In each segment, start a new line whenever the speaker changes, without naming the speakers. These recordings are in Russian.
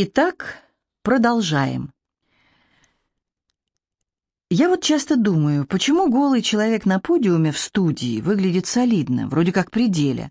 Итак, продолжаем. Я вот часто думаю, почему голый человек на подиуме в студии выглядит солидно, вроде как при деле,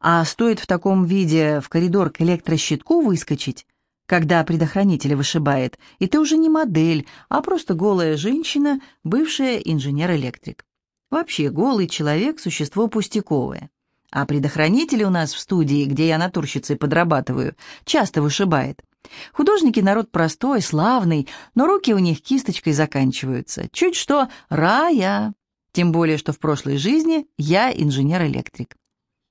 а стоит в таком виде в коридор к электрощитку выскочить, когда предохранитель вышибает, и ты уже не модель, а просто голая женщина, бывшая инженер-электрик. Вообще, голый человек – существо пустяковое. А предохранители у нас в студии, где я натурщицей подрабатываю, часто вышибает – Художники народ простой, славный, но руки у них кисточкой заканчиваются. Чуть что рая. Тем более, что в прошлой жизни я инженер-электрик.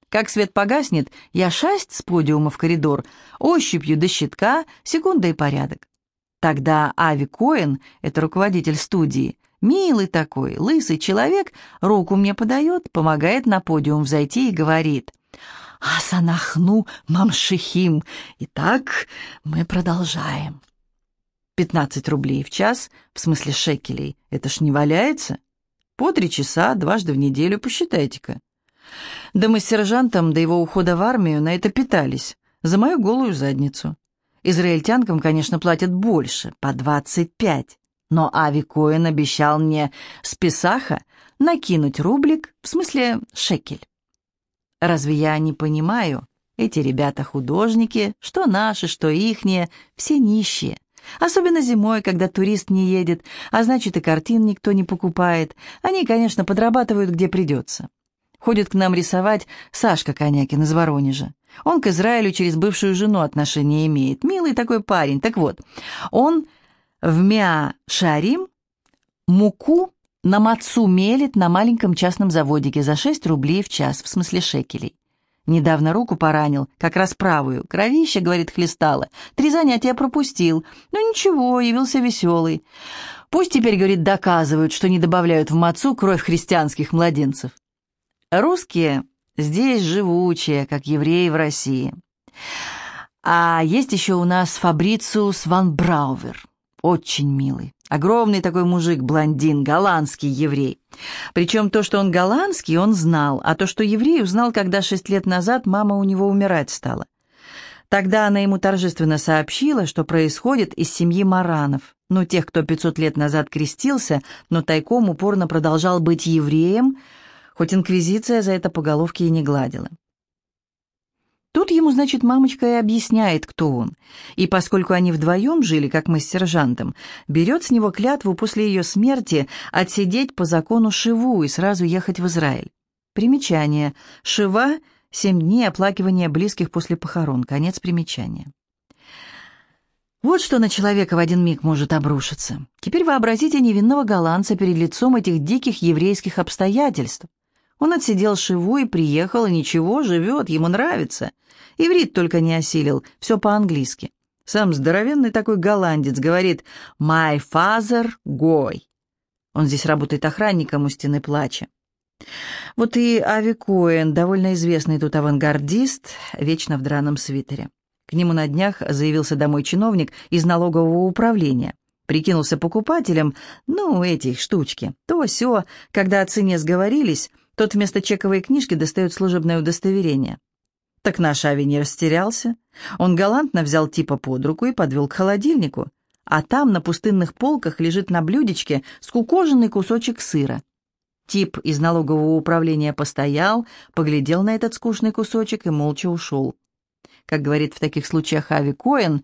Как свет погаснет, я шасть с подиума в коридор, ощупью до щитка, секунда и порядок. Тогда Ави Коэн, это руководитель студии, милый такой, лысый человек, руку мне подает, помогает на подиум взойти и говорит — Асанахну мамшихим. Итак, мы продолжаем. Пятнадцать рублей в час, в смысле шекелей, это ж не валяется? По три часа, дважды в неделю, посчитайте-ка. Да мы с сержантом до его ухода в армию на это питались, за мою голую задницу. Израильтянкам, конечно, платят больше, по двадцать пять. Но Ави Коэн обещал мне с Песаха накинуть рублик, в смысле шекель. Разве я не понимаю? Эти ребята художники, что наши, что ихние, все нищие. Особенно зимой, когда турист не едет, а значит и картин никто не покупает. Они, конечно, подрабатывают где придется. Ходит к нам рисовать Сашка Конякин из Воронежа. Он к Израилю через бывшую жену отношения имеет. Милый такой парень. Так вот, он в Миа Шарим муку на мацу мелит на маленьком частном заводике за 6 рублей в час, в смысле шекелей. Недавно руку поранил, как раз правую. Кровище, говорит, хлестало. Три занятия пропустил. Ну ничего, явился веселый. Пусть теперь, говорит, доказывают, что не добавляют в мацу кровь христианских младенцев. Русские здесь живучие, как евреи в России. А есть еще у нас Фабрициус ван Браувер. Очень милый. Огромный такой мужик, блондин, голландский еврей. Причем то, что он голландский, он знал, а то, что еврей, узнал, когда шесть лет назад мама у него умирать стала. Тогда она ему торжественно сообщила, что происходит из семьи Маранов, ну, тех, кто 500 лет назад крестился, но тайком упорно продолжал быть евреем, хоть инквизиция за это по головке и не гладила. Тут ему, значит, мамочка и объясняет, кто он. И поскольку они вдвоем жили, как мы с сержантом, берет с него клятву после ее смерти отсидеть по закону Шиву и сразу ехать в Израиль. Примечание. Шива — семь дней оплакивания близких после похорон. Конец примечания. Вот что на человека в один миг может обрушиться. Теперь вообразите невинного голландца перед лицом этих диких еврейских обстоятельств. Он отсидел Шиву и приехал, и ничего, живет, ему нравится. Иврит только не осилил, все по-английски. Сам здоровенный такой голландец говорит «My father гой». Он здесь работает охранником у стены плача. Вот и Ави Коэн, довольно известный тут авангардист, вечно в драном свитере. К нему на днях заявился домой чиновник из налогового управления. Прикинулся покупателем, ну, эти штучки. То все, когда о цене сговорились, тот вместо чековой книжки достает служебное удостоверение. Так наш Ави не растерялся. Он галантно взял типа под руку и подвел к холодильнику. А там на пустынных полках лежит на блюдечке скукоженный кусочек сыра. Тип из налогового управления постоял, поглядел на этот скучный кусочек и молча ушел. Как говорит в таких случаях Ави Коэн,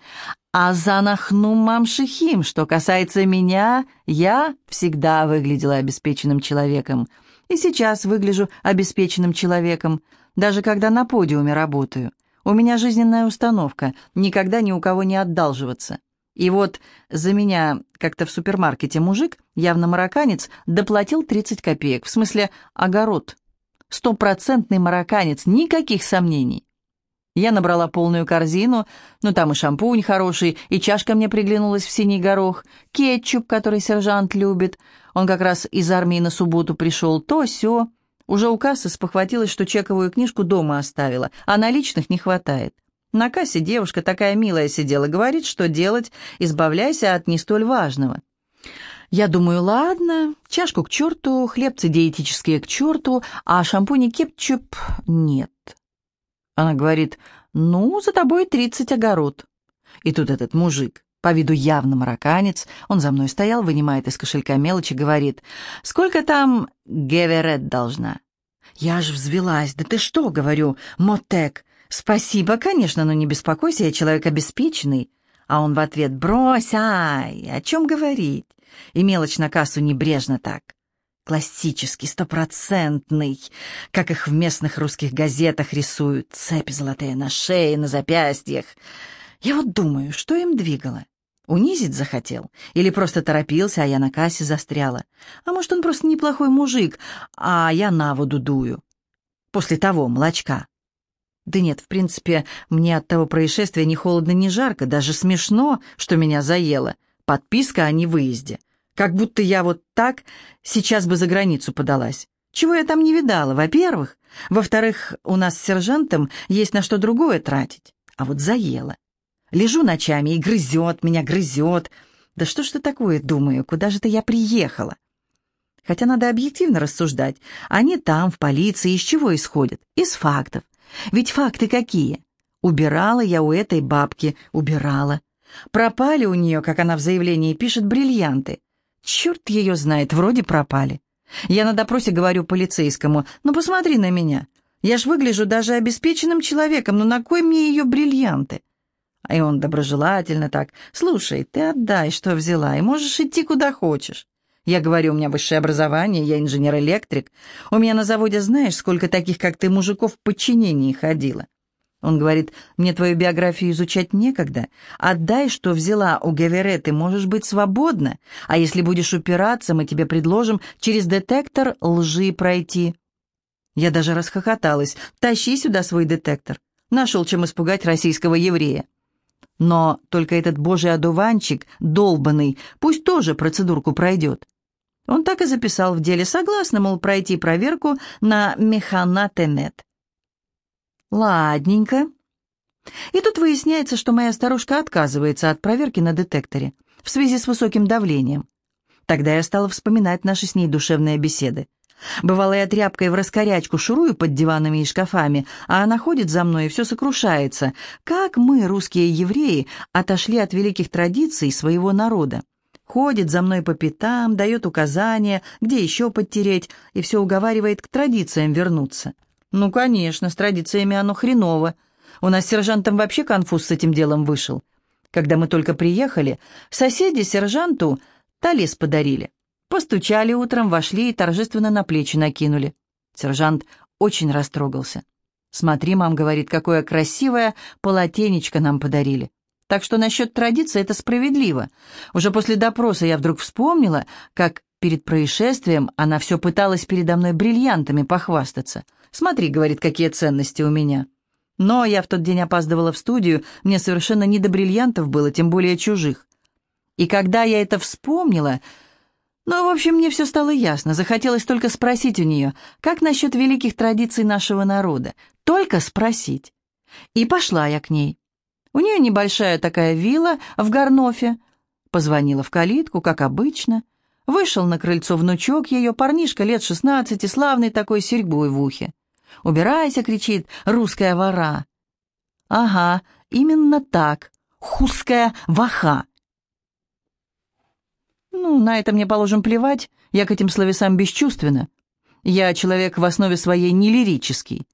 «А занахну мамшихим, что касается меня, я всегда выглядела обеспеченным человеком» и сейчас выгляжу обеспеченным человеком, даже когда на подиуме работаю. У меня жизненная установка — никогда ни у кого не отдалживаться. И вот за меня как-то в супермаркете мужик, явно марокканец, доплатил 30 копеек, в смысле огород. Стопроцентный марокканец, никаких сомнений. Я набрала полную корзину, ну там и шампунь хороший, и чашка мне приглянулась в синий горох, кетчуп, который сержант любит. Он как раз из армии на субботу пришел, то все. Уже у кассы спохватилась, что чековую книжку дома оставила, а наличных не хватает. На кассе девушка такая милая сидела, говорит, что делать, избавляйся от не столь важного. Я думаю, ладно, чашку к черту, хлебцы диетические к черту, а шампунь и кетчуп нет. Она говорит, «Ну, за тобой тридцать огород». И тут этот мужик, по виду явно марокканец, он за мной стоял, вынимает из кошелька мелочи, говорит, «Сколько там Геверет должна?» Я аж взвелась. «Да ты что?» — говорю, «Мотек». «Спасибо, конечно, но не беспокойся, я человек обеспеченный». А он в ответ «Брось, ай, о чем говорить?» И мелочь на кассу небрежно так. Классический, стопроцентный, как их в местных русских газетах рисуют, цепи золотые на шее, на запястьях. Я вот думаю, что им двигало? Унизить захотел? Или просто торопился, а я на кассе застряла? А может, он просто неплохой мужик, а я на воду дую? После того молочка. Да нет, в принципе, мне от того происшествия ни холодно, ни жарко, даже смешно, что меня заело. Подписка о невыезде. Как будто я вот так сейчас бы за границу подалась. Чего я там не видала, во-первых. Во-вторых, у нас с сержантом есть на что другое тратить. А вот заело. Лежу ночами и грызет меня, грызет. Да что ж ты такое, думаю, куда же ты я приехала? Хотя надо объективно рассуждать. Они там, в полиции, из чего исходят? Из фактов. Ведь факты какие? Убирала я у этой бабки, убирала. Пропали у нее, как она в заявлении пишет, бриллианты. Черт ее знает, вроде пропали. Я на допросе говорю полицейскому, ну посмотри на меня. Я ж выгляжу даже обеспеченным человеком, но на кой мне ее бриллианты? И он доброжелательно так, слушай, ты отдай, что взяла, и можешь идти куда хочешь. Я говорю, у меня высшее образование, я инженер-электрик. У меня на заводе знаешь, сколько таких, как ты, мужиков в подчинении ходило. Он говорит, мне твою биографию изучать некогда. Отдай, что взяла у Гевере, ты можешь быть свободна. А если будешь упираться, мы тебе предложим через детектор лжи пройти. Я даже расхохоталась. Тащи сюда свой детектор. Нашел, чем испугать российского еврея. Но только этот божий одуванчик, долбанный, пусть тоже процедурку пройдет. Он так и записал в деле, согласно, мол, пройти проверку на механатемет. Ладненько. И тут выясняется, что моя старушка отказывается от проверки на детекторе в связи с высоким давлением. Тогда я стала вспоминать наши с ней душевные беседы. Бывало, я тряпкой в раскорячку шурую под диванами и шкафами, а она ходит за мной и все сокрушается. Как мы, русские евреи, отошли от великих традиций своего народа. Ходит за мной по пятам, дает указания, где еще подтереть, и все уговаривает к традициям вернуться. Ну, конечно, с традициями оно хреново. У нас с сержантом вообще конфуз с этим делом вышел. Когда мы только приехали, соседи сержанту талис подарили. Постучали утром, вошли и торжественно на плечи накинули. Сержант очень растрогался. «Смотри, мам, — говорит, — какое красивое полотенечко нам подарили. Так что насчет традиции это справедливо. Уже после допроса я вдруг вспомнила, как перед происшествием она все пыталась передо мной бриллиантами похвастаться. Смотри, — говорит, — какие ценности у меня. Но я в тот день опаздывала в студию, мне совершенно не до бриллиантов было, тем более чужих. И когда я это вспомнила, ну, в общем, мне все стало ясно. Захотелось только спросить у нее, как насчет великих традиций нашего народа. Только спросить. И пошла я к ней. У нее небольшая такая вилла в Гарнофе. Позвонила в калитку, как обычно. Вышел на крыльцо внучок ее, парнишка лет шестнадцати, славный такой, серьгой в ухе. «Убирайся!» — кричит русская вора. «Ага, именно так. Хуская ваха. Ну, на это мне, положим, плевать, я к этим словесам бесчувственна. Я человек в основе своей не лирический.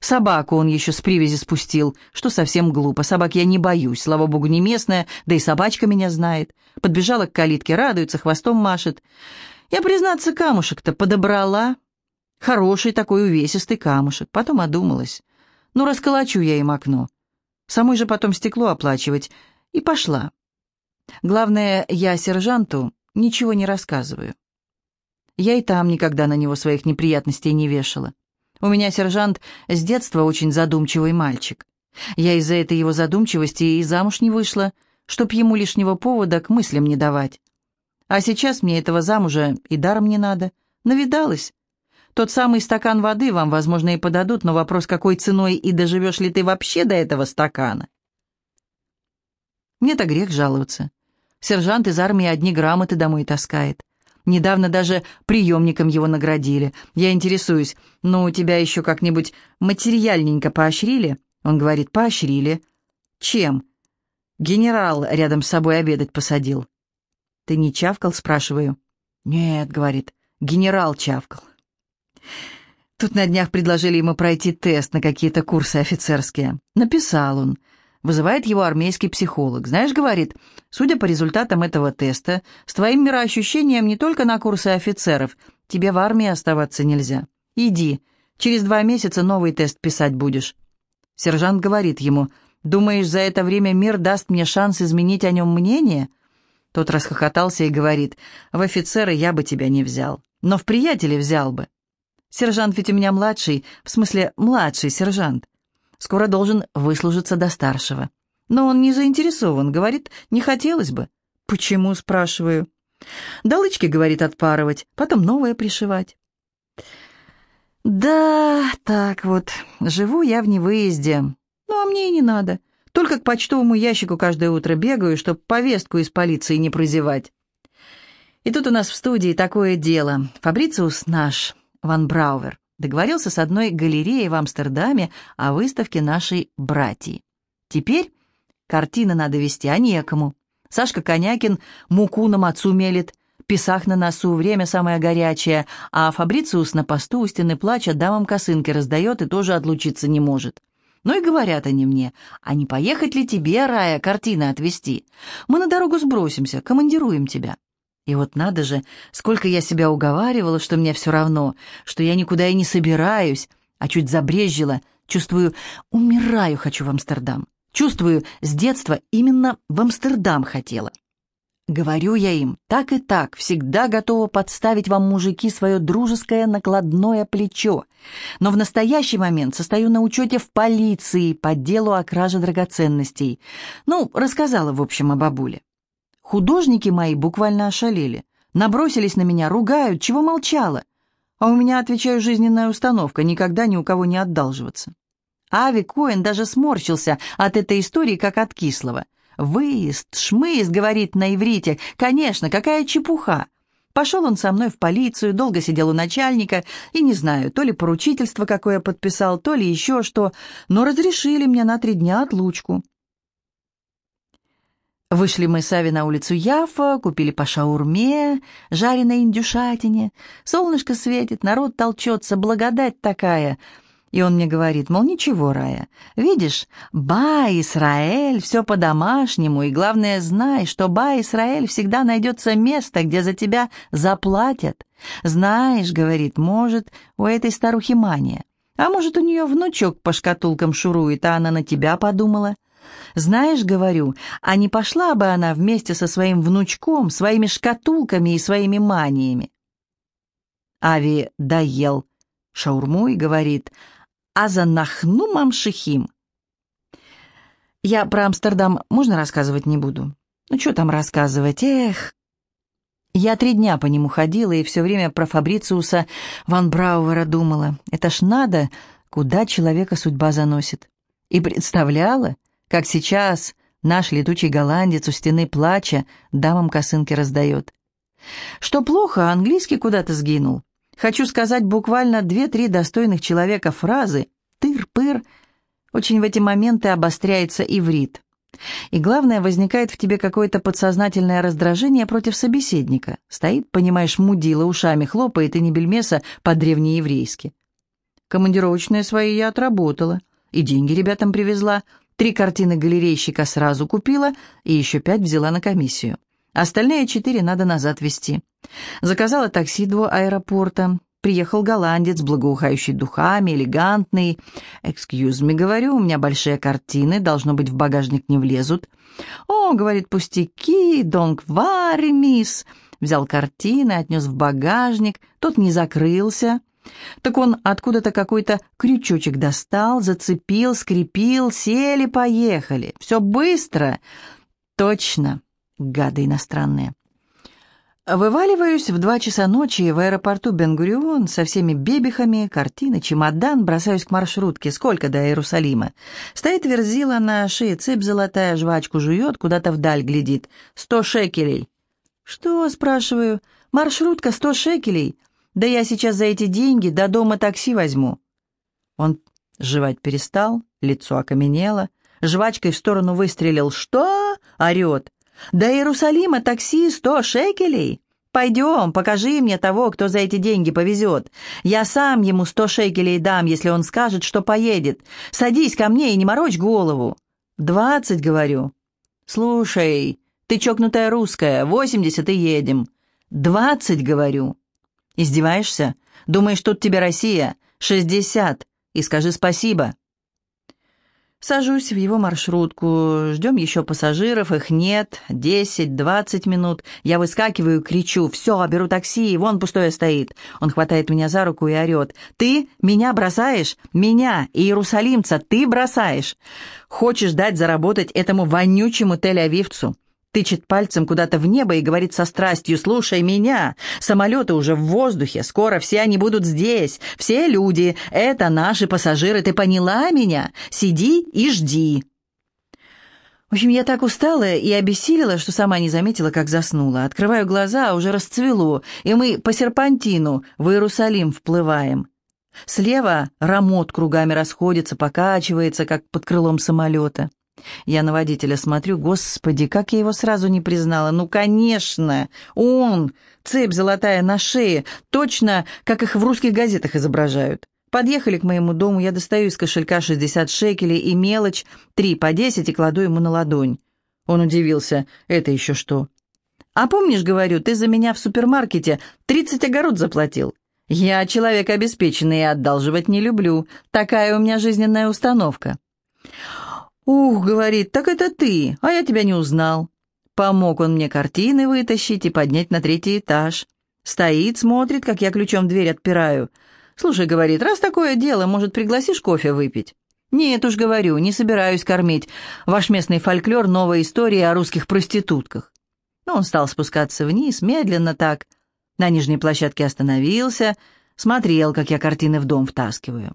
Собаку он еще с привязи спустил, что совсем глупо. Собак я не боюсь, слава богу, не местная, да и собачка меня знает. Подбежала к калитке, радуется, хвостом машет. Я, признаться, камушек-то подобрала. Хороший такой увесистый камушек. Потом одумалась. Ну, расколочу я им окно. Самой же потом стекло оплачивать. И пошла. Главное, я сержанту ничего не рассказываю. Я и там никогда на него своих неприятностей не вешала. У меня сержант с детства очень задумчивый мальчик. Я из-за этой его задумчивости и замуж не вышла, чтоб ему лишнего повода к мыслям не давать. А сейчас мне этого замужа и даром не надо. Навидалась. Тот самый стакан воды вам, возможно, и подадут, но вопрос, какой ценой и доживешь ли ты вообще до этого стакана. Мне-то грех жаловаться. Сержант из армии одни грамоты домой таскает. Недавно даже приемником его наградили. Я интересуюсь, ну, тебя еще как-нибудь материальненько поощрили? Он говорит, поощрили. Чем? Генерал рядом с собой обедать посадил. «Ты не чавкал?» — спрашиваю. «Нет», — говорит, — «генерал чавкал». Тут на днях предложили ему пройти тест на какие-то курсы офицерские. Написал он. Вызывает его армейский психолог. Знаешь, говорит, судя по результатам этого теста, с твоим мироощущением не только на курсы офицеров, тебе в армии оставаться нельзя. Иди, через два месяца новый тест писать будешь. Сержант говорит ему, думаешь, за это время мир даст мне шанс изменить о нем мнение? Тот расхохотался и говорит, в офицеры я бы тебя не взял, но в приятели взял бы. Сержант ведь у меня младший, в смысле младший сержант. Скоро должен выслужиться до старшего. Но он не заинтересован, говорит, не хотелось бы. Почему, спрашиваю. Долычки, говорит, отпарывать, потом новое пришивать. Да, так вот, живу я в невыезде. Ну, а мне и не надо. Только к почтовому ящику каждое утро бегаю, чтобы повестку из полиции не прозевать. И тут у нас в студии такое дело. Фабрициус наш, Ван Браувер договорился с одной галереей в Амстердаме о выставке нашей братьи. Теперь картины надо вести, а некому. Сашка Конякин муку на мацу мелет, писах на носу, время самое горячее, а Фабрициус на посту у стены плача дамам косынки раздает и тоже отлучиться не может. Ну и говорят они мне, а не поехать ли тебе, Рая, картины отвезти? Мы на дорогу сбросимся, командируем тебя. И вот надо же, сколько я себя уговаривала, что мне все равно, что я никуда и не собираюсь, а чуть забрезжила, чувствую, умираю хочу в Амстердам. Чувствую, с детства именно в Амстердам хотела. Говорю я им, так и так, всегда готова подставить вам, мужики, свое дружеское накладное плечо. Но в настоящий момент состою на учете в полиции по делу о краже драгоценностей. Ну, рассказала, в общем, о бабуле. Художники мои буквально ошалели. Набросились на меня, ругают, чего молчала. А у меня, отвечаю, жизненная установка, никогда ни у кого не отдалживаться. Ави Коэн даже сморщился от этой истории, как от кислого. «Выезд, шмыезд», — говорит на иврите. «Конечно, какая чепуха!» Пошел он со мной в полицию, долго сидел у начальника, и не знаю, то ли поручительство какое подписал, то ли еще что, но разрешили мне на три дня отлучку. Вышли мы с Ави на улицу Яфа, купили по шаурме, жареной индюшатине. Солнышко светит, народ толчется, благодать такая. И он мне говорит, мол, ничего, Рая, видишь, Ба, Исраэль, все по-домашнему, и главное, знай, что Ба, Исраэль всегда найдется место, где за тебя заплатят. Знаешь, говорит, может, у этой старухи мания. А может, у нее внучок по шкатулкам шурует, а она на тебя подумала. Знаешь, говорю, а не пошла бы она вместе со своим внучком, своими шкатулками и своими маниями? Ави доел шаурму и говорит, а за нахну мамшихим. Я про Амстердам можно рассказывать не буду? Ну, что там рассказывать, эх. Я три дня по нему ходила и все время про Фабрициуса Ван Брауэра думала. Это ж надо, куда человека судьба заносит. И представляла, как сейчас наш летучий голландец у стены плача дамам косынки раздает. Что плохо, английский куда-то сгинул. Хочу сказать буквально две-три достойных человека фразы «тыр-пыр». Очень в эти моменты обостряется иврит. И главное, возникает в тебе какое-то подсознательное раздражение против собеседника. Стоит, понимаешь, мудила, ушами хлопает и не бельмеса по-древнееврейски. Командировочные свои я отработала. И деньги ребятам привезла, Три картины галерейщика сразу купила и еще пять взяла на комиссию. Остальные четыре надо назад везти. Заказала такси до аэропорта. Приехал голландец, благоухающий духами, элегантный. «Excuse me, говорю, у меня большие картины, должно быть, в багажник не влезут». «О, — говорит, — пустяки, донг вари, мисс». Взял картины, отнес в багажник, тот не закрылся. Так он откуда-то какой-то крючочек достал, зацепил, скрепил, сели, поехали. Все быстро. Точно, гады иностранные. Вываливаюсь в два часа ночи в аэропорту Бенгурион со всеми бебехами, картины, чемодан, бросаюсь к маршрутке. Сколько до Иерусалима? Стоит верзила на шее, цепь золотая, жвачку жует, куда-то вдаль глядит. Сто шекелей. Что, спрашиваю? Маршрутка сто шекелей? Да я сейчас за эти деньги до дома такси возьму». Он жевать перестал, лицо окаменело, жвачкой в сторону выстрелил. «Что?» — орет. «До Иерусалима такси сто шекелей!» «Пойдем, покажи мне того, кто за эти деньги повезет. Я сам ему сто шекелей дам, если он скажет, что поедет. Садись ко мне и не морочь голову». «Двадцать, говорю». «Слушай, ты чокнутая русская, восемьдесят и едем». «Двадцать, говорю». «Издеваешься? Думаешь, тут тебе Россия? Шестьдесят. И скажи спасибо». Сажусь в его маршрутку, ждем еще пассажиров, их нет, десять, двадцать минут. Я выскакиваю, кричу, все, беру такси, вон пустое стоит. Он хватает меня за руку и орет. Ты меня бросаешь? Меня, иерусалимца, ты бросаешь? Хочешь дать заработать этому вонючему Тель-Авивцу? Тычет пальцем куда-то в небо и говорит со страстью, «Слушай меня! Самолеты уже в воздухе, скоро все они будут здесь, все люди, это наши пассажиры, ты поняла меня? Сиди и жди!» В общем, я так устала и обессилила, что сама не заметила, как заснула. Открываю глаза, уже расцвело, и мы по серпантину в Иерусалим вплываем. Слева рамот кругами расходится, покачивается, как под крылом самолета. Я на водителя смотрю, господи, как я его сразу не признала. Ну, конечно, он, цепь золотая на шее, точно, как их в русских газетах изображают. Подъехали к моему дому, я достаю из кошелька 60 шекелей и мелочь, три по 10 и кладу ему на ладонь. Он удивился, это еще что? «А помнишь, говорю, ты за меня в супермаркете 30 огород заплатил?» «Я человек обеспеченный и одалживать не люблю. Такая у меня жизненная установка». «Ух, — говорит, — так это ты, а я тебя не узнал». Помог он мне картины вытащить и поднять на третий этаж. Стоит, смотрит, как я ключом дверь отпираю. «Слушай, — говорит, — раз такое дело, может, пригласишь кофе выпить?» «Нет уж, говорю, не собираюсь кормить. Ваш местный фольклор — новая история о русских проститутках». Но он стал спускаться вниз, медленно так. На нижней площадке остановился, смотрел, как я картины в дом втаскиваю.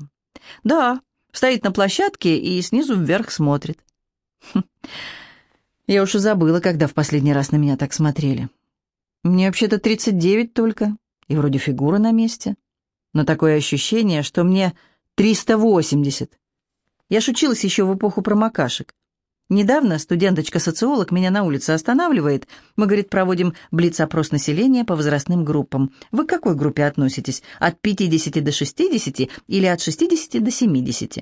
«Да, Стоит на площадке и снизу вверх смотрит. Хм. Я уж и забыла, когда в последний раз на меня так смотрели. Мне вообще-то 39 только, и вроде фигура на месте. Но такое ощущение, что мне 380. Я шучилась еще в эпоху промокашек. Недавно студенточка-социолог меня на улице останавливает. Мы, говорит, проводим блиц-опрос населения по возрастным группам. Вы к какой группе относитесь? От 50 до 60 или от 60 до 70?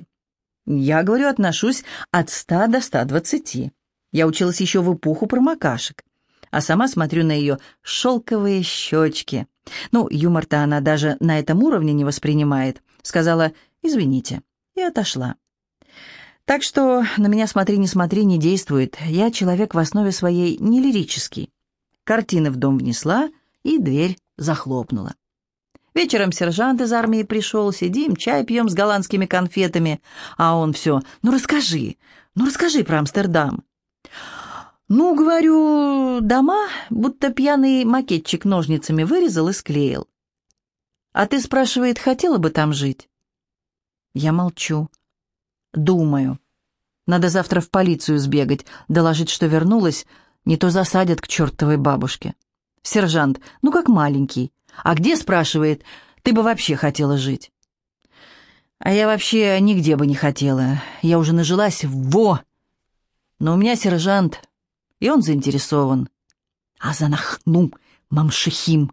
Я, говорю, отношусь от 100 до 120. Я училась еще в эпоху промокашек. А сама смотрю на ее шелковые щечки. Ну, юмор-то она даже на этом уровне не воспринимает. Сказала «извините» и отошла. Так что на меня смотри, не смотри, не действует. Я человек в основе своей не лирический. Картины в дом внесла и дверь захлопнула. Вечером сержант из армии пришел, сидим, чай пьем с голландскими конфетами, а он все, ну расскажи, ну расскажи про Амстердам. Ну, говорю, дома, будто пьяный макетчик ножницами вырезал и склеил. А ты, спрашивает, хотела бы там жить? Я молчу. Думаю. Надо завтра в полицию сбегать, доложить, что вернулась, не то засадят к чертовой бабушке. Сержант, ну как маленький. А где, спрашивает, ты бы вообще хотела жить? А я вообще нигде бы не хотела. Я уже нажилась во. Но у меня сержант, и он заинтересован. А занахну, мамшихим.